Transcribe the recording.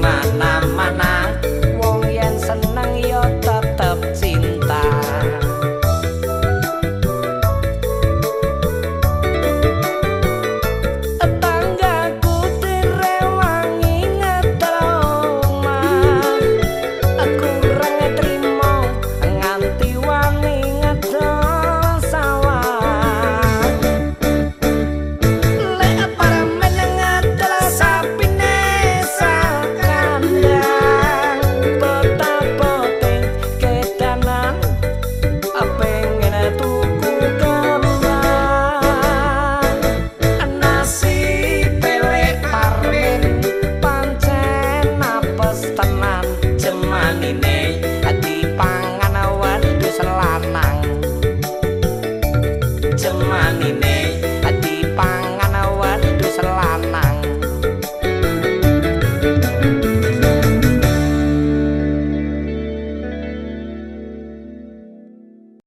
Mana mana. มานี่